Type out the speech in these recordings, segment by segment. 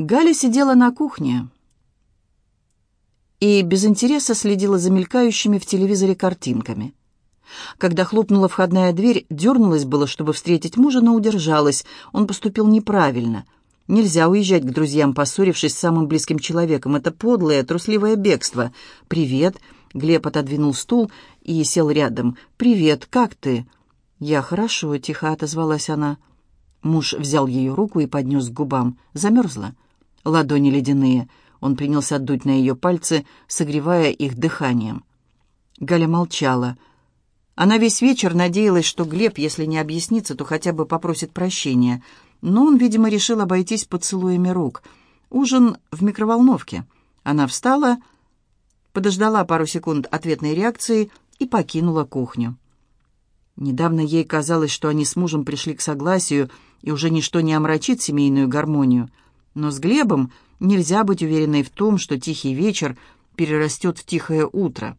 Галя сидела на кухне и без интереса следила за мелькающими в телевизоре картинками. Когда хлопнула входная дверь, дернулась было, чтобы встретить мужа, но удержалась. Он поступил неправильно. Нельзя уезжать к друзьям, поссорившись с самым близким человеком. Это подлое, трусливое бегство. «Привет!» Глеб отодвинул стул и сел рядом. «Привет, как ты?» «Я хорошо», — тихо отозвалась она. Муж взял ее руку и поднес к губам. Замерзла. Ладони ледяные. Он принялся дуть на ее пальцы, согревая их дыханием. Галя молчала. Она весь вечер надеялась, что Глеб, если не объяснится, то хотя бы попросит прощения. Но он, видимо, решил обойтись поцелуями рук. Ужин в микроволновке. Она встала, подождала пару секунд ответной реакции и покинула кухню. Недавно ей казалось, что они с мужем пришли к согласию, и уже ничто не омрачит семейную гармонию. Но с Глебом нельзя быть уверенной в том, что тихий вечер перерастет в тихое утро.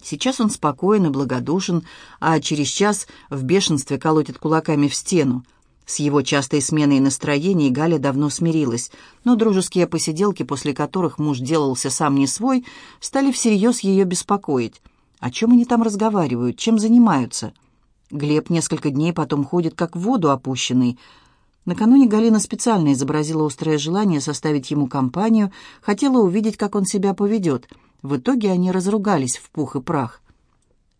Сейчас он спокоен и благодушен, а через час в бешенстве колотит кулаками в стену. С его частой сменой настроений Галя давно смирилась, но дружеские посиделки, после которых муж делался сам не свой, стали всерьез ее беспокоить. О чем они там разговаривают, чем занимаются? Глеб несколько дней потом ходит как в воду опущенный – Накануне Галина специально изобразила острое желание составить ему компанию, хотела увидеть, как он себя поведет. В итоге они разругались в пух и прах.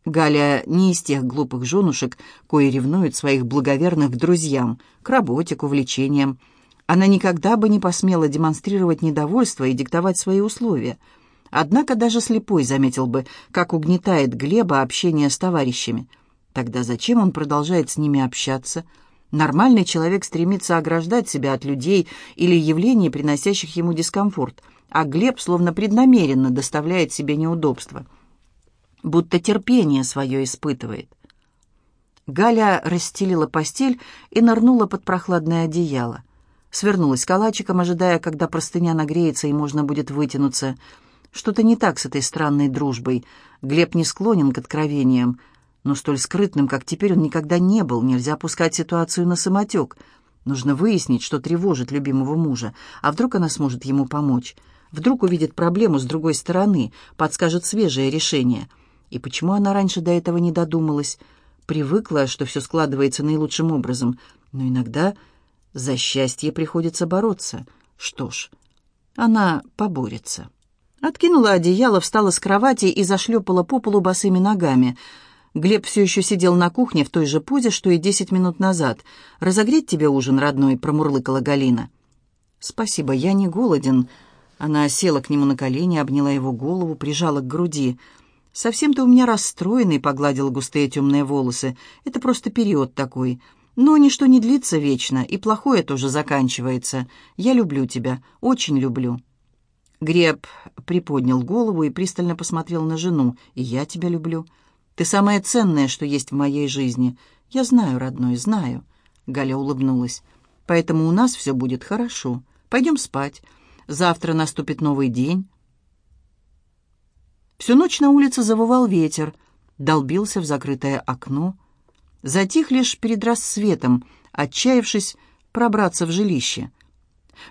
Галя не из тех глупых женушек, кои ревнуют своих благоверных к друзьям, к работе, к увлечениям. Она никогда бы не посмела демонстрировать недовольство и диктовать свои условия. Однако даже слепой заметил бы, как угнетает Глеба общение с товарищами. Тогда зачем он продолжает с ними общаться – Нормальный человек стремится ограждать себя от людей или явлений, приносящих ему дискомфорт, а Глеб словно преднамеренно доставляет себе неудобства, будто терпение свое испытывает. Галя расстелила постель и нырнула под прохладное одеяло. Свернулась калачиком, ожидая, когда простыня нагреется и можно будет вытянуться. Что-то не так с этой странной дружбой. Глеб не склонен к откровениям. Но столь скрытным, как теперь, он никогда не был. Нельзя пускать ситуацию на самотек. Нужно выяснить, что тревожит любимого мужа. А вдруг она сможет ему помочь? Вдруг увидит проблему с другой стороны, подскажет свежее решение. И почему она раньше до этого не додумалась? Привыкла, что все складывается наилучшим образом. Но иногда за счастье приходится бороться. Что ж, она поборется. Откинула одеяло, встала с кровати и зашлепала по полу босыми ногами — Глеб все еще сидел на кухне в той же позе, что и десять минут назад. «Разогреть тебе ужин, родной?» — промурлыкала Галина. «Спасибо, я не голоден». Она села к нему на колени, обняла его голову, прижала к груди. «Совсем ты у меня расстроенный», — погладила густые темные волосы. «Это просто период такой. Но ничто не длится вечно, и плохое тоже заканчивается. Я люблю тебя, очень люблю». Греб приподнял голову и пристально посмотрел на жену. «И я тебя люблю». Ты самое ценное, что есть в моей жизни. Я знаю, родной, знаю». Галя улыбнулась. «Поэтому у нас все будет хорошо. Пойдем спать. Завтра наступит новый день». Всю ночь на улице завывал ветер, долбился в закрытое окно. Затих лишь перед рассветом, отчаявшись пробраться в жилище.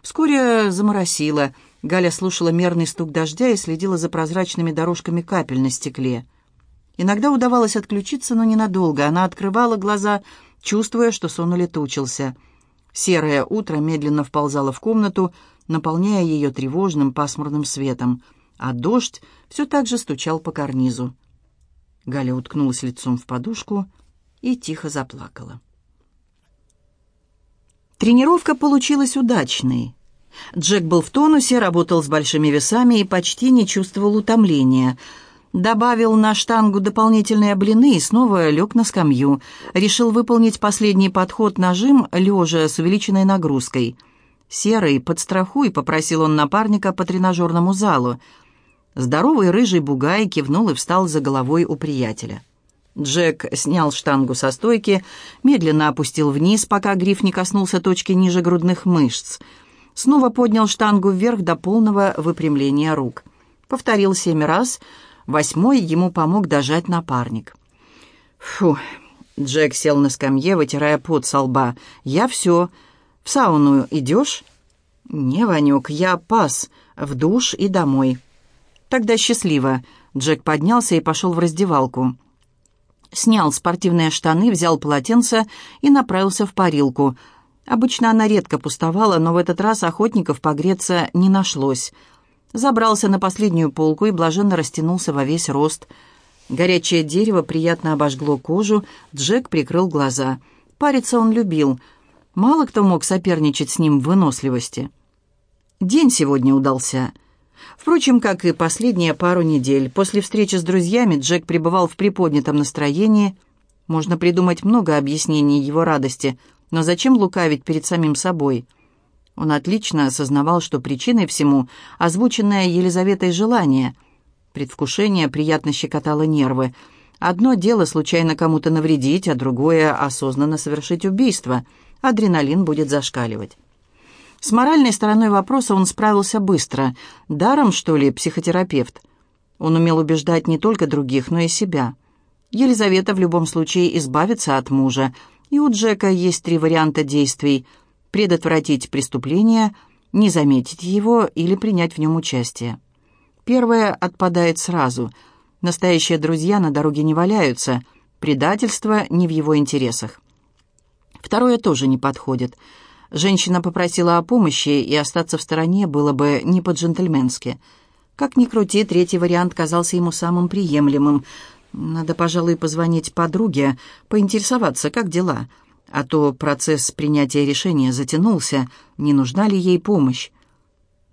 Вскоре заморосило. Галя слушала мерный стук дождя и следила за прозрачными дорожками капель на стекле. Иногда удавалось отключиться, но ненадолго. Она открывала глаза, чувствуя, что сон улетучился. Серое утро медленно вползало в комнату, наполняя ее тревожным пасмурным светом, а дождь все так же стучал по карнизу. Галя уткнулась лицом в подушку и тихо заплакала. Тренировка получилась удачной. Джек был в тонусе, работал с большими весами и почти не чувствовал утомления — Добавил на штангу дополнительные блины и снова лег на скамью. Решил выполнить последний подход нажим, лежа с увеличенной нагрузкой. «Серый, подстрахуй», — попросил он напарника по тренажерному залу. Здоровый рыжий бугай кивнул и встал за головой у приятеля. Джек снял штангу со стойки, медленно опустил вниз, пока гриф не коснулся точки ниже грудных мышц. Снова поднял штангу вверх до полного выпрямления рук. Повторил семь раз — Восьмой ему помог дожать напарник. «Фу!» Джек сел на скамье, вытирая пот со лба. «Я все. В сауну идешь?» «Не, Ванюк, я пас. В душ и домой». «Тогда счастливо». Джек поднялся и пошел в раздевалку. Снял спортивные штаны, взял полотенце и направился в парилку. Обычно она редко пустовала, но в этот раз охотников погреться не нашлось. Забрался на последнюю полку и блаженно растянулся во весь рост. Горячее дерево приятно обожгло кожу, Джек прикрыл глаза. Париться он любил. Мало кто мог соперничать с ним в выносливости. День сегодня удался. Впрочем, как и последние пару недель, после встречи с друзьями Джек пребывал в приподнятом настроении. Можно придумать много объяснений его радости, но зачем лукавить перед самим собой? Он отлично осознавал, что причиной всему озвученное Елизаветой желание. Предвкушение приятно щекотало нервы. Одно дело случайно кому-то навредить, а другое — осознанно совершить убийство. Адреналин будет зашкаливать. С моральной стороной вопроса он справился быстро. Даром, что ли, психотерапевт? Он умел убеждать не только других, но и себя. Елизавета в любом случае избавится от мужа. И у Джека есть три варианта действий. Предотвратить преступление, не заметить его или принять в нем участие. Первое отпадает сразу. Настоящие друзья на дороге не валяются. Предательство не в его интересах. Второе тоже не подходит – Женщина попросила о помощи, и остаться в стороне было бы не по-джентльменски. Как ни крути, третий вариант казался ему самым приемлемым. Надо, пожалуй, позвонить подруге, поинтересоваться, как дела. А то процесс принятия решения затянулся, не нужна ли ей помощь.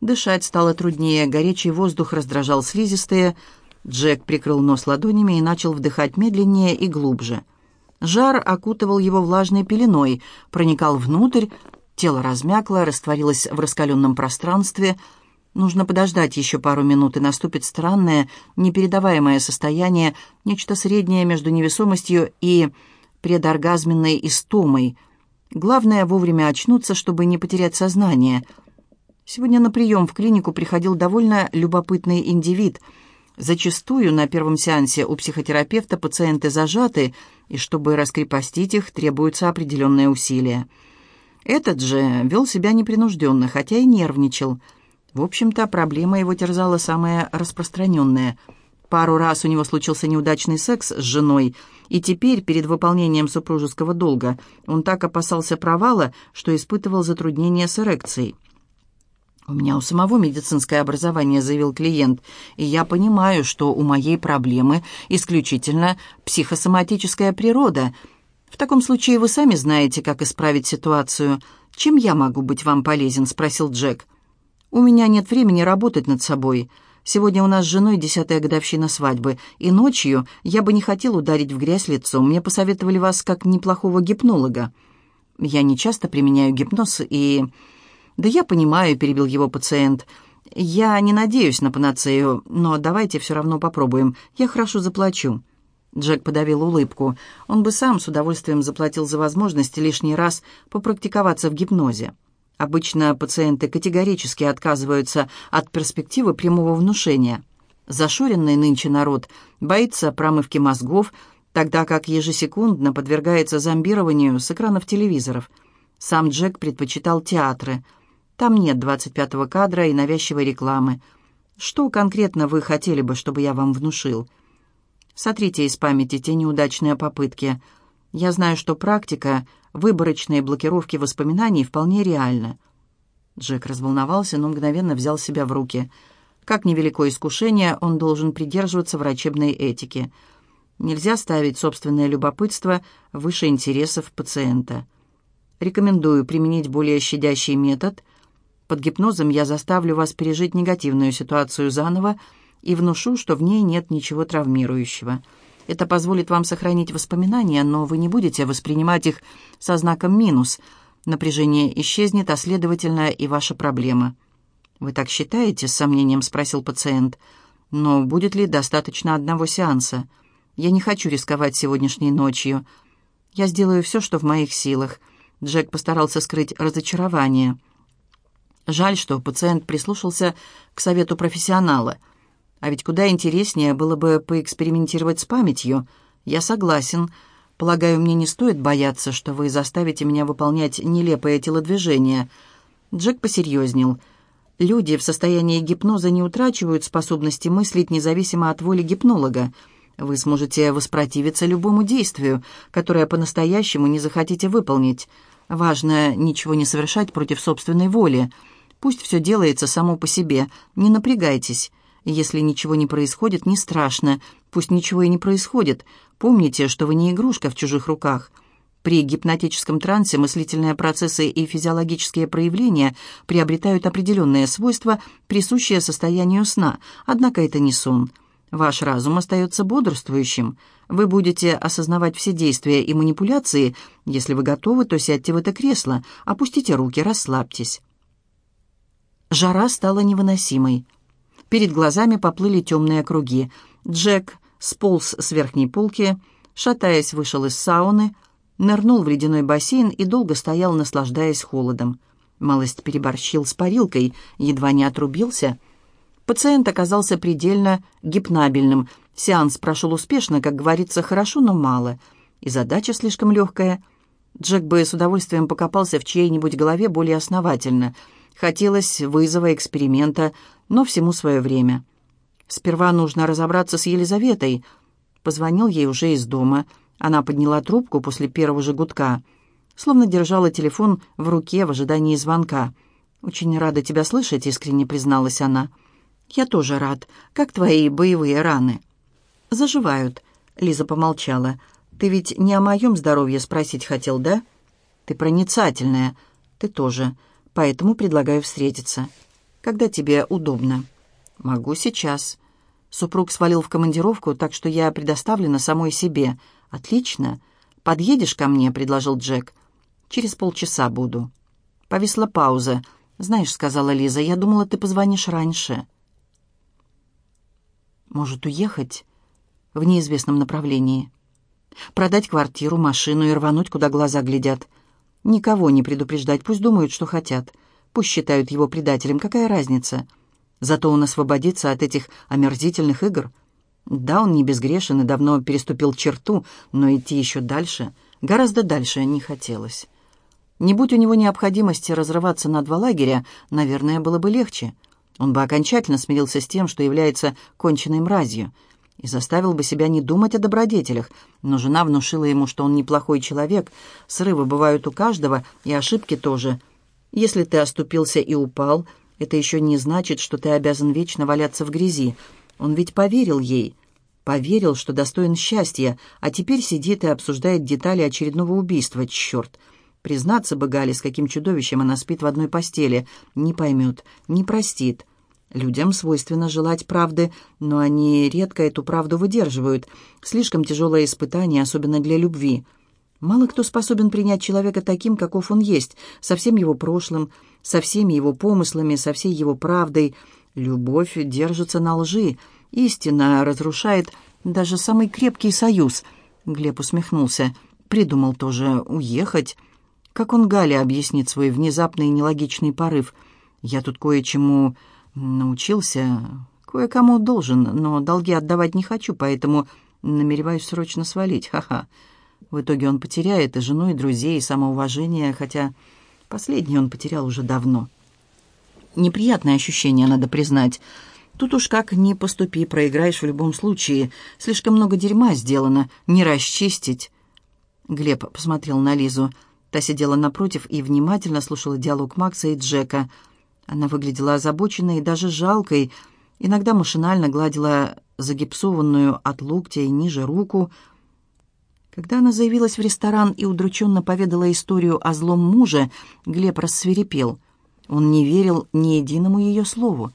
Дышать стало труднее, горячий воздух раздражал слизистые. Джек прикрыл нос ладонями и начал вдыхать медленнее и глубже. Жар окутывал его влажной пеленой, проникал внутрь, Тело размякло, растворилось в раскаленном пространстве. Нужно подождать еще пару минут, и наступит странное, непередаваемое состояние, нечто среднее между невесомостью и предоргазменной истомой. Главное вовремя очнуться, чтобы не потерять сознание. Сегодня на прием в клинику приходил довольно любопытный индивид. Зачастую на первом сеансе у психотерапевта пациенты зажаты, и чтобы раскрепостить их, требуются определенные усилия. Этот же вел себя непринужденно, хотя и нервничал. В общем-то, проблема его терзала самая распространенная. Пару раз у него случился неудачный секс с женой, и теперь, перед выполнением супружеского долга, он так опасался провала, что испытывал затруднения с эрекцией. «У меня у самого медицинское образование», — заявил клиент, «и я понимаю, что у моей проблемы исключительно психосоматическая природа», «В таком случае вы сами знаете, как исправить ситуацию. Чем я могу быть вам полезен?» — спросил Джек. «У меня нет времени работать над собой. Сегодня у нас с женой десятая годовщина свадьбы, и ночью я бы не хотел ударить в грязь лицом. Мне посоветовали вас как неплохого гипнолога. Я не часто применяю гипноз и...» «Да я понимаю», — перебил его пациент. «Я не надеюсь на панацею, но давайте все равно попробуем. Я хорошо заплачу». Джек подавил улыбку. Он бы сам с удовольствием заплатил за возможность лишний раз попрактиковаться в гипнозе. Обычно пациенты категорически отказываются от перспективы прямого внушения. Зашоренный нынче народ боится промывки мозгов, тогда как ежесекундно подвергается зомбированию с экранов телевизоров. Сам Джек предпочитал театры. Там нет 25-го кадра и навязчивой рекламы. Что конкретно вы хотели бы, чтобы я вам внушил?» Сотрите из памяти те неудачные попытки. Я знаю, что практика выборочной блокировки воспоминаний вполне реальна». Джек разволновался, но мгновенно взял себя в руки. Как невелико искушение, он должен придерживаться врачебной этики. Нельзя ставить собственное любопытство выше интересов пациента. Рекомендую применить более щадящий метод. Под гипнозом я заставлю вас пережить негативную ситуацию заново, и внушу, что в ней нет ничего травмирующего. Это позволит вам сохранить воспоминания, но вы не будете воспринимать их со знаком минус. Напряжение исчезнет, а следовательно и ваша проблема. «Вы так считаете?» — с сомнением спросил пациент. «Но будет ли достаточно одного сеанса? Я не хочу рисковать сегодняшней ночью. Я сделаю все, что в моих силах». Джек постарался скрыть разочарование. Жаль, что пациент прислушался к совету профессионала — а ведь куда интереснее было бы поэкспериментировать с памятью. Я согласен. Полагаю, мне не стоит бояться, что вы заставите меня выполнять нелепые телодвижения. Джек посерьезнел. Люди в состоянии гипноза не утрачивают способности мыслить независимо от воли гипнолога. Вы сможете воспротивиться любому действию, которое по-настоящему не захотите выполнить. Важно ничего не совершать против собственной воли. Пусть все делается само по себе, не напрягайтесь. Если ничего не происходит, не страшно. Пусть ничего и не происходит. Помните, что вы не игрушка в чужих руках. При гипнотическом трансе мыслительные процессы и физиологические проявления приобретают определенные свойства, присущие состоянию сна, однако это не сон. Ваш разум остается бодрствующим. Вы будете осознавать все действия и манипуляции. Если вы готовы, то сядьте в это кресло, опустите руки, расслабьтесь. Жара стала невыносимой. Перед глазами поплыли темные круги. Джек сполз с верхней полки, шатаясь, вышел из сауны, нырнул в ледяной бассейн и долго стоял, наслаждаясь холодом. Малость переборщил с парилкой, едва не отрубился — Пациент оказался предельно гипнабельным. Сеанс прошел успешно, как говорится, хорошо, но мало. И задача слишком легкая. Джек бы с удовольствием покопался в чьей-нибудь голове более основательно. Хотелось вызова, эксперимента, но всему свое время. Сперва нужно разобраться с Елизаветой. Позвонил ей уже из дома. Она подняла трубку после первого же гудка. Словно держала телефон в руке в ожидании звонка. «Очень рада тебя слышать», — искренне призналась она. «Я «Я тоже рад. Как твои боевые раны?» «Заживают», — Лиза помолчала. «Ты ведь не о моем здоровье спросить хотел, да?» «Ты проницательная. Ты тоже. Поэтому предлагаю встретиться. Когда тебе удобно?» «Могу сейчас». Супруг свалил в командировку, так что я предоставлена самой себе. «Отлично. Подъедешь ко мне?» — предложил Джек. «Через полчаса буду». Повисла пауза. «Знаешь», — сказала Лиза, — «я думала, ты позвонишь раньше». Может, уехать в неизвестном направлении? Продать квартиру, машину и рвануть, куда глаза глядят. Никого не предупреждать, пусть думают, что хотят. Пусть считают его предателем, какая разница? Зато он освободится от этих омерзительных игр. Да, он не безгрешен и давно переступил черту, но идти еще дальше, гораздо дальше не хотелось. Не будь у него необходимости разрываться на два лагеря, наверное, было бы легче. Он бы окончательно смирился с тем, что является конченной мразью, и заставил бы себя не думать о добродетелях, но жена внушила ему, что он неплохой человек, срывы бывают у каждого, и ошибки тоже. Если ты оступился и упал, это еще не значит, что ты обязан вечно валяться в грязи. Он ведь поверил ей, поверил, что достоин счастья, а теперь сидит и обсуждает детали очередного убийства, черт!» Признаться бы Гале, с каким чудовищем она спит в одной постели. Не поймет, не простит. Людям свойственно желать правды, но они редко эту правду выдерживают. Слишком тяжелое испытание, особенно для любви. Мало кто способен принять человека таким, каков он есть, со всем его прошлым, со всеми его помыслами, со всей его правдой. Любовь держится на лжи. Истина разрушает даже самый крепкий союз. Глеб усмехнулся. Придумал тоже уехать. Как он Гале объяснит свой внезапный нелогичный порыв? Я тут кое-чему научился, кое-кому должен, но долги отдавать не хочу, поэтому намереваюсь срочно свалить. Ха-ха. В итоге он потеряет и жену, и друзей, и самоуважение, хотя последнее он потерял уже давно. Неприятное ощущение, надо признать. Тут уж как ни поступи, проиграешь в любом случае. Слишком много дерьма сделано, не расчистить. Глеб посмотрел на Лизу. Та сидела напротив и внимательно слушала диалог Макса и Джека. Она выглядела озабоченной и даже жалкой, иногда машинально гладила загипсованную от локтя и ниже руку. Когда она заявилась в ресторан и удрученно поведала историю о злом муже, Глеб рассверепел. Он не верил ни единому ее слову.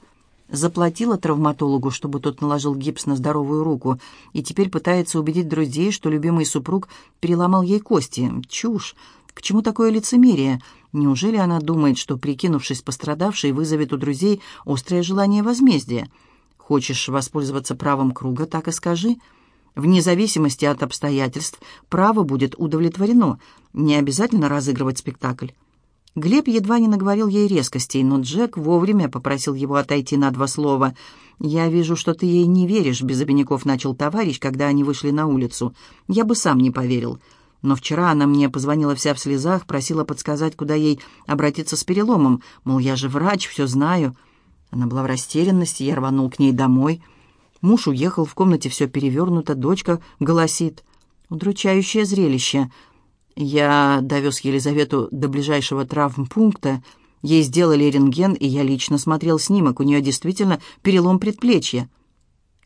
Заплатила травматологу, чтобы тот наложил гипс на здоровую руку, и теперь пытается убедить друзей, что любимый супруг переломал ей кости. Чушь! К чему такое лицемерие? Неужели она думает, что, прикинувшись пострадавшей, вызовет у друзей острое желание возмездия? Хочешь воспользоваться правом круга, так и скажи. Вне зависимости от обстоятельств право будет удовлетворено. Не обязательно разыгрывать спектакль. Глеб едва не наговорил ей резкостей, но Джек вовремя попросил его отойти на два слова. «Я вижу, что ты ей не веришь», — без обиняков начал товарищ, когда они вышли на улицу. «Я бы сам не поверил. Но вчера она мне позвонила вся в слезах, просила подсказать, куда ей обратиться с переломом. Мол, я же врач, все знаю. Она была в растерянности, я рванул к ней домой. Муж уехал, в комнате все перевернуто, дочка голосит. Удручающее зрелище. Я довез Елизавету до ближайшего травмпункта. Ей сделали рентген, и я лично смотрел снимок. У нее действительно перелом предплечья.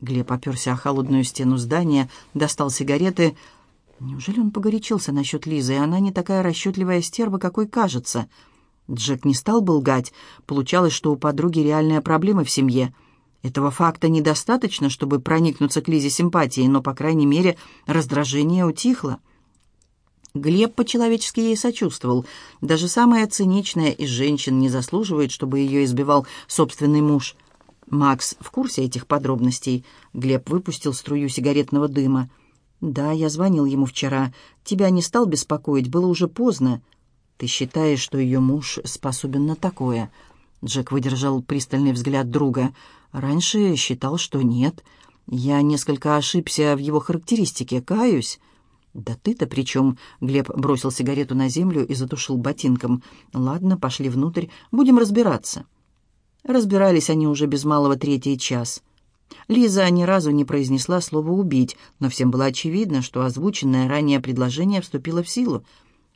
Глеб оперся о холодную стену здания, достал сигареты. Неужели он погорячился насчет Лизы, и она не такая расчетливая стерва, какой кажется? Джек не стал бы лгать. Получалось, что у подруги реальная проблема в семье. Этого факта недостаточно, чтобы проникнуться к Лизе симпатией, но, по крайней мере, раздражение утихло. Глеб по-человечески ей сочувствовал. Даже самая циничная из женщин не заслуживает, чтобы ее избивал собственный муж. Макс в курсе этих подробностей. Глеб выпустил струю сигаретного дыма. «Да, я звонил ему вчера. Тебя не стал беспокоить, было уже поздно. Ты считаешь, что ее муж способен на такое?» Джек выдержал пристальный взгляд друга. «Раньше считал, что нет. Я несколько ошибся в его характеристике, каюсь». «Да ты-то при чем?» Глеб бросил сигарету на землю и затушил ботинком. «Ладно, пошли внутрь, будем разбираться». Разбирались они уже без малого третий час. Лиза ни разу не произнесла слово «убить», но всем было очевидно, что озвученное ранее предложение вступило в силу.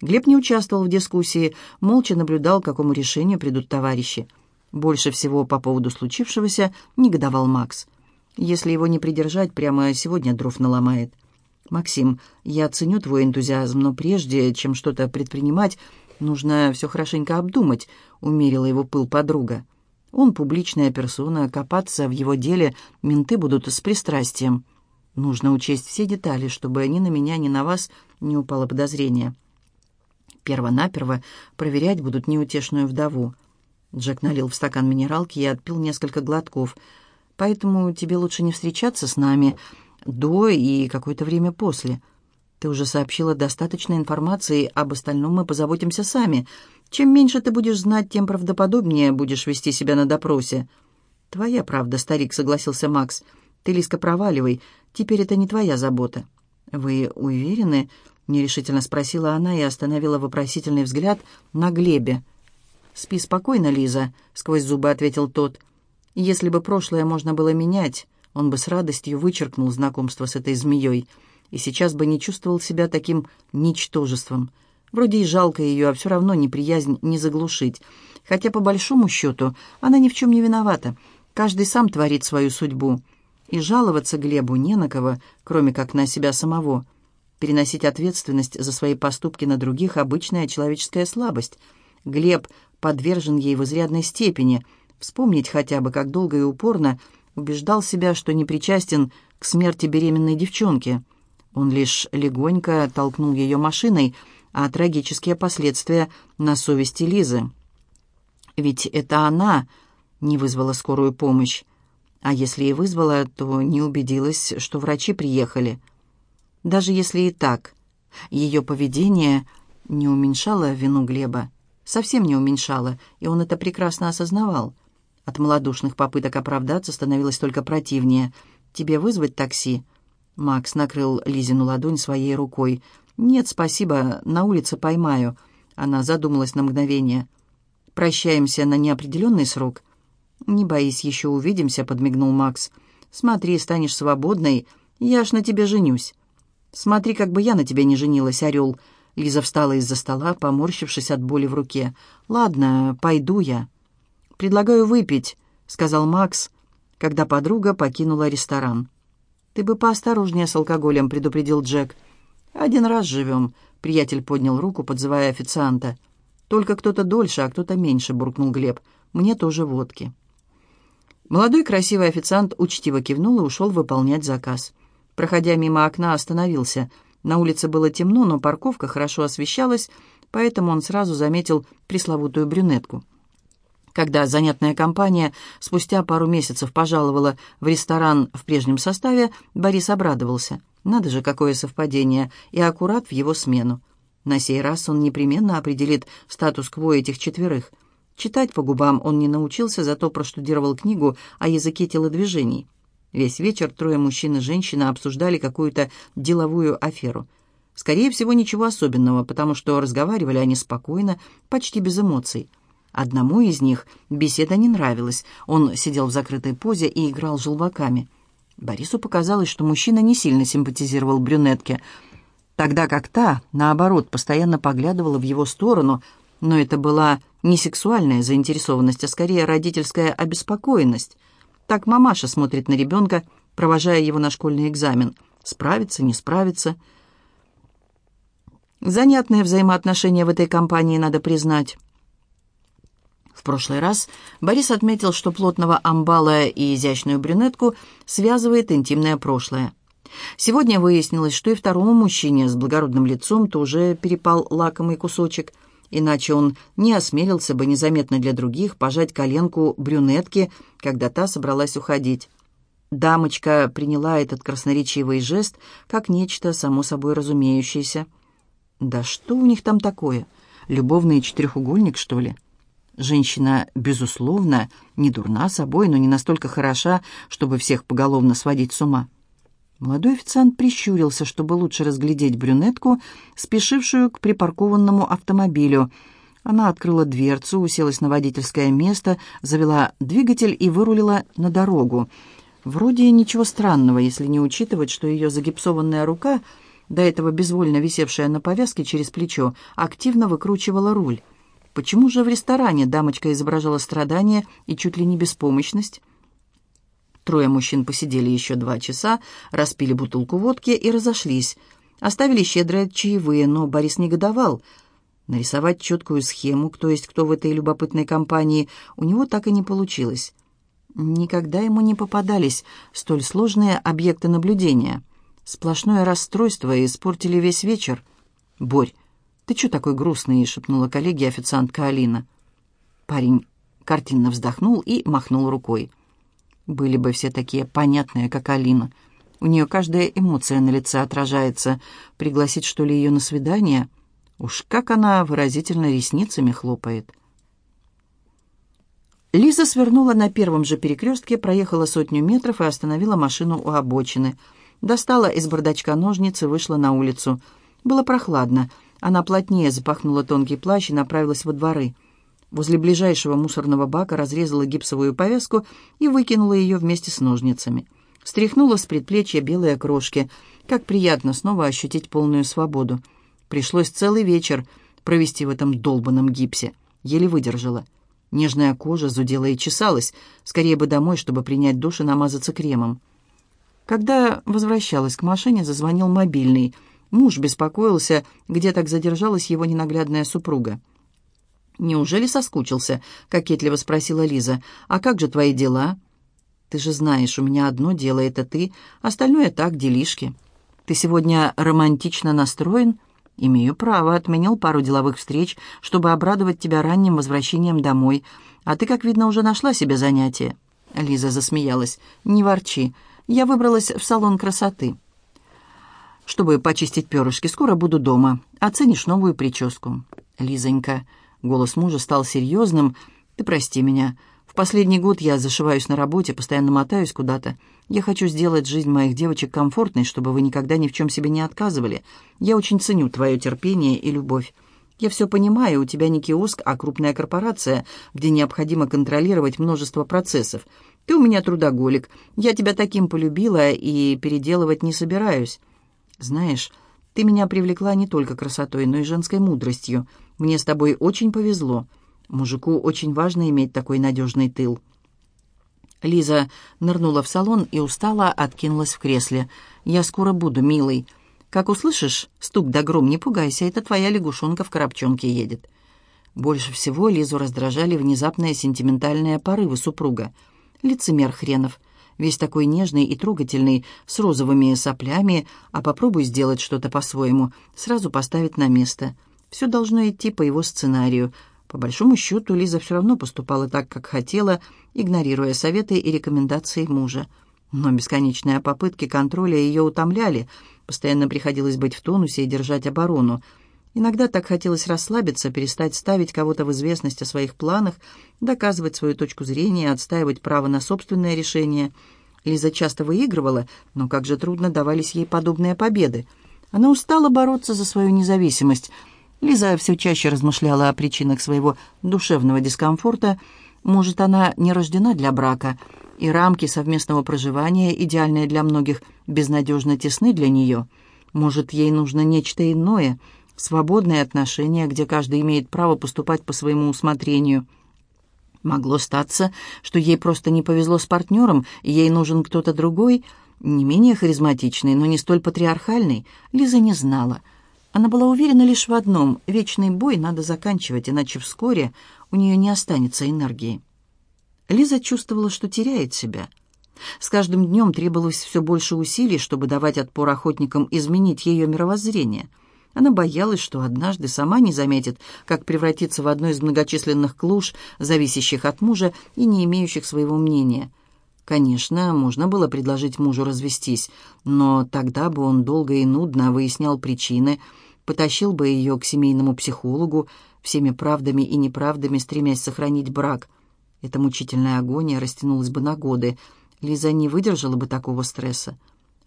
Глеб не участвовал в дискуссии, молча наблюдал, к какому решению придут товарищи. Больше всего по поводу случившегося негодовал Макс. Если его не придержать, прямо сегодня дров наломает. «Максим, я ценю твой энтузиазм, но прежде, чем что-то предпринимать, нужно все хорошенько обдумать», — умерила его пыл подруга. «Он публичная персона, копаться в его деле менты будут с пристрастием. Нужно учесть все детали, чтобы ни на меня, ни на вас не упало подозрение. Первонаперво проверять будут неутешную вдову». Джек налил в стакан минералки и отпил несколько глотков. «Поэтому тебе лучше не встречаться с нами», до и какое-то время после. Ты уже сообщила достаточно информации, об остальном мы позаботимся сами. Чем меньше ты будешь знать, тем правдоподобнее будешь вести себя на допросе». «Твоя правда, старик», — согласился Макс. «Ты, Лиска, проваливай. Теперь это не твоя забота». «Вы уверены?» — нерешительно спросила она и остановила вопросительный взгляд на Глебе. «Спи спокойно, Лиза», — сквозь зубы ответил тот. «Если бы прошлое можно было менять, он бы с радостью вычеркнул знакомство с этой змеей и сейчас бы не чувствовал себя таким ничтожеством. Вроде и жалко ее, а все равно неприязнь не заглушить. Хотя, по большому счету, она ни в чем не виновата. Каждый сам творит свою судьбу. И жаловаться Глебу не на кого, кроме как на себя самого. Переносить ответственность за свои поступки на других – обычная человеческая слабость. Глеб подвержен ей в изрядной степени. Вспомнить хотя бы, как долго и упорно – убеждал себя, что не причастен к смерти беременной девчонки. Он лишь легонько толкнул ее машиной, а трагические последствия на совести Лизы. Ведь это она не вызвала скорую помощь. А если и вызвала, то не убедилась, что врачи приехали. Даже если и так, ее поведение не уменьшало вину Глеба. Совсем не уменьшало, и он это прекрасно осознавал. От малодушных попыток оправдаться становилось только противнее. «Тебе вызвать такси?» Макс накрыл Лизину ладонь своей рукой. «Нет, спасибо, на улице поймаю». Она задумалась на мгновение. «Прощаемся на неопределенный срок?» «Не боись, еще увидимся», — подмигнул Макс. «Смотри, станешь свободной, я ж на тебе женюсь». «Смотри, как бы я на тебя не женилась, орел». Лиза встала из-за стола, поморщившись от боли в руке. «Ладно, пойду я». «Предлагаю выпить», — сказал Макс, когда подруга покинула ресторан. «Ты бы поосторожнее с алкоголем», — предупредил Джек. «Один раз живем», — приятель поднял руку, подзывая официанта. «Только кто-то дольше, а кто-то меньше», — буркнул Глеб. «Мне тоже водки». Молодой красивый официант учтиво кивнул и ушел выполнять заказ. Проходя мимо окна, остановился. На улице было темно, но парковка хорошо освещалась, поэтому он сразу заметил пресловутую брюнетку. Когда занятная компания спустя пару месяцев пожаловала в ресторан в прежнем составе, Борис обрадовался. Надо же, какое совпадение, и аккурат в его смену. На сей раз он непременно определит статус-кво этих четверых. Читать по губам он не научился, зато проштудировал книгу о языке телодвижений. Весь вечер трое мужчин и женщина обсуждали какую-то деловую аферу. Скорее всего, ничего особенного, потому что разговаривали они спокойно, почти без эмоций. Одному из них беседа не нравилась. Он сидел в закрытой позе и играл желваками. Борису показалось, что мужчина не сильно симпатизировал брюнетке, тогда как та, наоборот, постоянно поглядывала в его сторону, но это была не сексуальная заинтересованность, а скорее родительская обеспокоенность. Так мамаша смотрит на ребенка, провожая его на школьный экзамен. Справится, не справится – Занятные взаимоотношения в этой компании, надо признать. В прошлый раз Борис отметил, что плотного амбала и изящную брюнетку связывает интимное прошлое. Сегодня выяснилось, что и второму мужчине с благородным лицом тоже перепал лакомый кусочек, иначе он не осмелился бы незаметно для других пожать коленку брюнетке, когда та собралась уходить. Дамочка приняла этот красноречивый жест как нечто само собой разумеющееся. Да что у них там такое? Любовный четырехугольник, что ли? Женщина, безусловно, не дурна собой, но не настолько хороша, чтобы всех поголовно сводить с ума. Молодой официант прищурился, чтобы лучше разглядеть брюнетку, спешившую к припаркованному автомобилю. Она открыла дверцу, уселась на водительское место, завела двигатель и вырулила на дорогу. Вроде ничего странного, если не учитывать, что ее загипсованная рука — до этого безвольно висевшая на повязке через плечо, активно выкручивала руль. Почему же в ресторане дамочка изображала страдания и чуть ли не беспомощность? Трое мужчин посидели еще два часа, распили бутылку водки и разошлись. Оставили щедрые чаевые, но Борис негодовал. Нарисовать четкую схему, кто есть кто в этой любопытной компании, у него так и не получилось. Никогда ему не попадались столь сложные объекты наблюдения. Сплошное расстройство и испортили весь вечер. «Борь, ты что такой грустный?» — шепнула коллеге официантка Алина. Парень картинно вздохнул и махнул рукой. Были бы все такие понятные, как Алина. У нее каждая эмоция на лице отражается. Пригласить, что ли, ее на свидание? Уж как она выразительно ресницами хлопает. Лиза свернула на первом же перекрестке, проехала сотню метров и остановила машину у обочины — Достала из бардачка ножницы, вышла на улицу. Было прохладно. Она плотнее запахнула тонкий плащ и направилась во дворы. Возле ближайшего мусорного бака разрезала гипсовую повязку и выкинула ее вместе с ножницами. Стряхнула с предплечья белые крошки. Как приятно снова ощутить полную свободу. Пришлось целый вечер провести в этом долбанном гипсе. Еле выдержала. Нежная кожа зудела и чесалась. Скорее бы домой, чтобы принять душ и намазаться кремом. Когда возвращалась к машине, зазвонил мобильный. Муж беспокоился, где так задержалась его ненаглядная супруга. «Неужели соскучился?» — кокетливо спросила Лиза. «А как же твои дела?» «Ты же знаешь, у меня одно дело — это ты, остальное так, делишки. Ты сегодня романтично настроен?» «Имею право», — отменил пару деловых встреч, чтобы обрадовать тебя ранним возвращением домой. А ты, как видно, уже нашла себе занятие». Лиза засмеялась. «Не ворчи я выбралась в салон красоты. Чтобы почистить перышки, скоро буду дома. Оценишь новую прическу. Лизонька, голос мужа стал серьезным. Ты прости меня. В последний год я зашиваюсь на работе, постоянно мотаюсь куда-то. Я хочу сделать жизнь моих девочек комфортной, чтобы вы никогда ни в чем себе не отказывали. Я очень ценю твое терпение и любовь. Я все понимаю, у тебя не киоск, а крупная корпорация, где необходимо контролировать множество процессов. Ты у меня трудоголик. Я тебя таким полюбила и переделывать не собираюсь. Знаешь, ты меня привлекла не только красотой, но и женской мудростью. Мне с тобой очень повезло. Мужику очень важно иметь такой надежный тыл». Лиза нырнула в салон и устала откинулась в кресле. «Я скоро буду, милый. Как услышишь стук да гром, не пугайся, это твоя лягушонка в коробчонке едет». Больше всего Лизу раздражали внезапные сентиментальные порывы супруга – Лицемер хренов. Весь такой нежный и трогательный, с розовыми соплями, а попробуй сделать что-то по-своему, сразу поставить на место. Все должно идти по его сценарию. По большому счету, Лиза все равно поступала так, как хотела, игнорируя советы и рекомендации мужа. Но бесконечные попытки контроля ее утомляли. Постоянно приходилось быть в тонусе и держать оборону – Иногда так хотелось расслабиться, перестать ставить кого-то в известность о своих планах, доказывать свою точку зрения, отстаивать право на собственное решение. Лиза часто выигрывала, но как же трудно давались ей подобные победы. Она устала бороться за свою независимость. Лиза все чаще размышляла о причинах своего душевного дискомфорта. Может, она не рождена для брака, и рамки совместного проживания, идеальные для многих, безнадежно тесны для нее. Может, ей нужно нечто иное, свободные отношения, где каждый имеет право поступать по своему усмотрению. Могло статься, что ей просто не повезло с партнером, и ей нужен кто-то другой, не менее харизматичный, но не столь патриархальный. Лиза не знала. Она была уверена лишь в одном — вечный бой надо заканчивать, иначе вскоре у нее не останется энергии. Лиза чувствовала, что теряет себя. С каждым днем требовалось все больше усилий, чтобы давать отпор охотникам изменить ее мировоззрение. Она боялась, что однажды сама не заметит, как превратиться в одну из многочисленных клуж, зависящих от мужа и не имеющих своего мнения. Конечно, можно было предложить мужу развестись, но тогда бы он долго и нудно выяснял причины, потащил бы ее к семейному психологу, всеми правдами и неправдами стремясь сохранить брак – эта мучительная агония растянулась бы на годы. Лиза не выдержала бы такого стресса.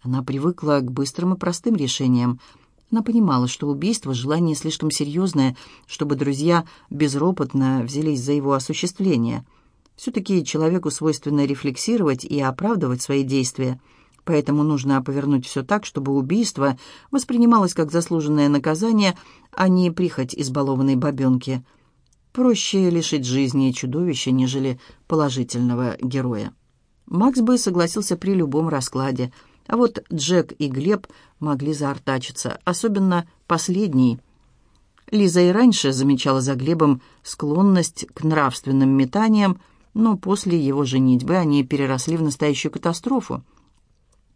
Она привыкла к быстрым и простым решениям. Она понимала, что убийство – желание слишком серьезное, чтобы друзья безропотно взялись за его осуществление. Все-таки человеку свойственно рефлексировать и оправдывать свои действия. Поэтому нужно повернуть все так, чтобы убийство воспринималось как заслуженное наказание, а не прихоть избалованной бабенки – Проще лишить жизни чудовища, нежели положительного героя. Макс бы согласился при любом раскладе, а вот Джек и Глеб могли заортачиться, особенно последний. Лиза и раньше замечала за Глебом склонность к нравственным метаниям, но после его женитьбы они переросли в настоящую катастрофу.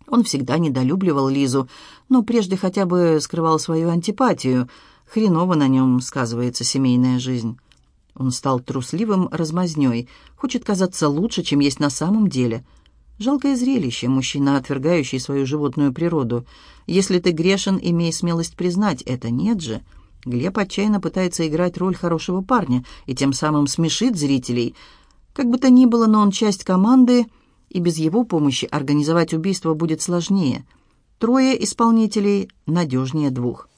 Он всегда недолюбливал Лизу, но прежде хотя бы скрывал свою антипатию. Хреново на нем сказывается семейная жизнь. Он стал трусливым размазнёй, хочет казаться лучше, чем есть на самом деле. Жалкое зрелище, мужчина, отвергающий свою животную природу. Если ты грешен, имей смелость признать, это нет же. Глеб отчаянно пытается играть роль хорошего парня и тем самым смешит зрителей. Как бы то ни было, но он часть команды, и без его помощи организовать убийство будет сложнее. Трое исполнителей надежнее двух.